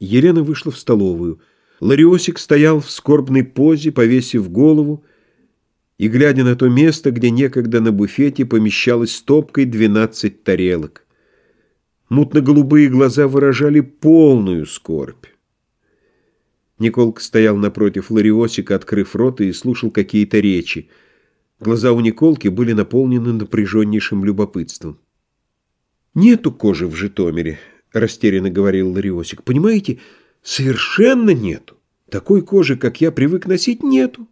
Елена вышла в столовую. Лариосик стоял в скорбной позе, повесив голову, и глядя на то место, где некогда на буфете помещалось стопкой двенадцать тарелок. Мутно-голубые глаза выражали полную скорбь. Николка стоял напротив Лариосика, открыв рот, и слушал какие-то речи. Глаза у Николки были наполнены напряженнейшим любопытством. «Нету кожи в Житомире», — растерянно говорил Лариосик. «Понимаете, совершенно нету. Такой кожи, как я привык носить, нету.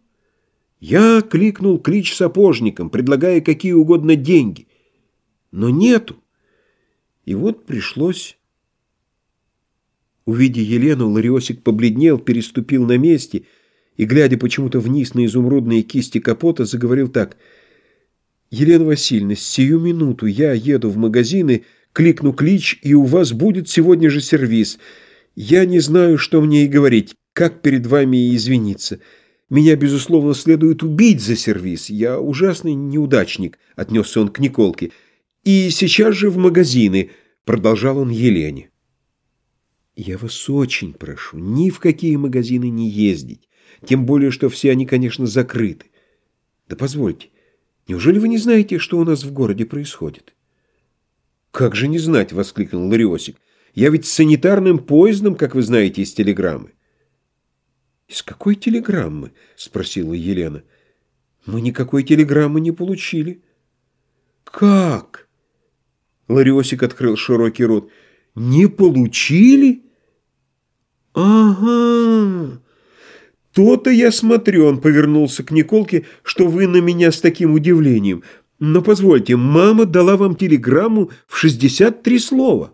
Я кликнул клич сапожникам, предлагая какие угодно деньги. Но нету. И вот пришлось... Увидя Елену, Лариосик побледнел, переступил на месте и, глядя почему-то вниз на изумрудные кисти капота, заговорил так. «Елена Васильевна, сию минуту я еду в магазины, кликну клич, и у вас будет сегодня же сервиз. Я не знаю, что мне и говорить, как перед вами извиниться». Меня, безусловно, следует убить за сервис. Я ужасный неудачник, — отнесся он к Николке. И сейчас же в магазины, — продолжал он Елене. Я вас очень прошу, ни в какие магазины не ездить. Тем более, что все они, конечно, закрыты. Да позвольте, неужели вы не знаете, что у нас в городе происходит? Как же не знать, — воскликнул Лариосик. Я ведь с санитарным поездом, как вы знаете из телеграммы. «Из какой телеграммы?» — спросила Елена. «Мы никакой телеграммы не получили». «Как?» Лариосик открыл широкий рот. «Не получили?» «Ага!» «То-то я смотрю», — он повернулся к Николке, «что вы на меня с таким удивлением. Но позвольте, мама дала вам телеграмму в 63 слова».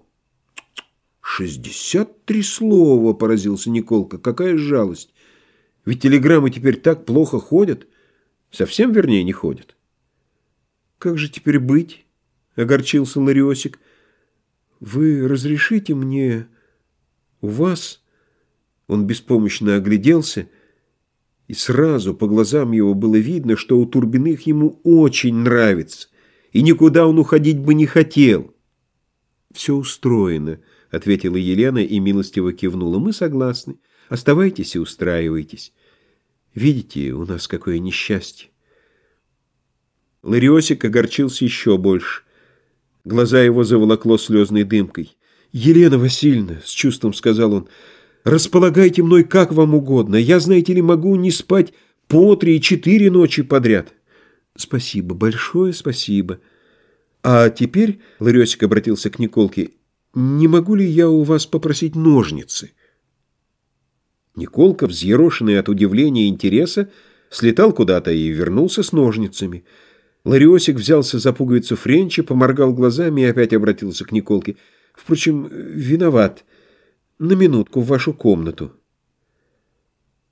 «Шестьдесят три слова!» — поразился Николка. «Какая жалость! Ведь телеграммы теперь так плохо ходят. Совсем, вернее, не ходят. Как же теперь быть? Огорчился Лариосик. Вы разрешите мне у вас... Он беспомощно огляделся, и сразу по глазам его было видно, что у Турбиных ему очень нравится, и никуда он уходить бы не хотел. «Все устроено», — ответила Елена и милостиво кивнула. «Мы согласны». Оставайтесь и устраивайтесь. Видите, у нас какое несчастье. Лариосик огорчился еще больше. Глаза его заволокло слезной дымкой. «Елена Васильевна», — с чувством сказал он, — «располагайте мной как вам угодно. Я, знаете ли, могу не спать по три и четыре ночи подряд». «Спасибо, большое спасибо». «А теперь», — Ларесик обратился к Николке, — «не могу ли я у вас попросить ножницы?» Николка, взъерошенный от удивления и интереса, слетал куда-то и вернулся с ножницами. Лариосик взялся за пуговицу Френча, поморгал глазами и опять обратился к Николке. «Впрочем, виноват. На минутку в вашу комнату».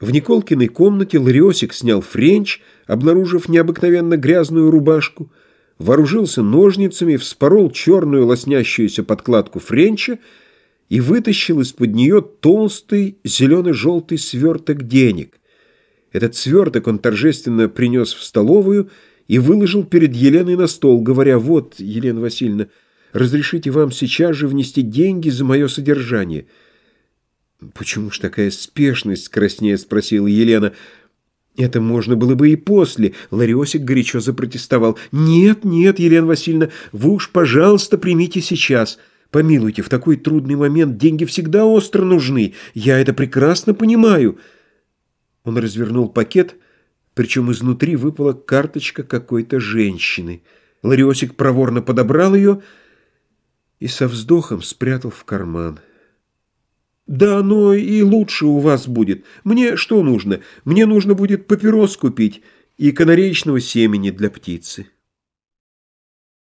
В Николкиной комнате Лариосик снял Френч, обнаружив необыкновенно грязную рубашку, вооружился ножницами, вспорол черную лоснящуюся подкладку Френча и вытащил из-под нее толстый зелено-желтый сверток денег. Этот сверток он торжественно принес в столовую и выложил перед Еленой на стол, говоря, «Вот, Елена Васильевна, разрешите вам сейчас же внести деньги за мое содержание». «Почему ж такая спешность?» — краснея спросила Елена. «Это можно было бы и после», — Лариосик горячо запротестовал. «Нет, нет, Елена Васильевна, вы уж, пожалуйста, примите сейчас». Помилуйте, в такой трудный момент деньги всегда остро нужны. Я это прекрасно понимаю. Он развернул пакет, причем изнутри выпала карточка какой-то женщины. Лариосик проворно подобрал ее и со вздохом спрятал в карман. «Да оно и лучше у вас будет. Мне что нужно? Мне нужно будет папирос купить и канареечного семени для птицы».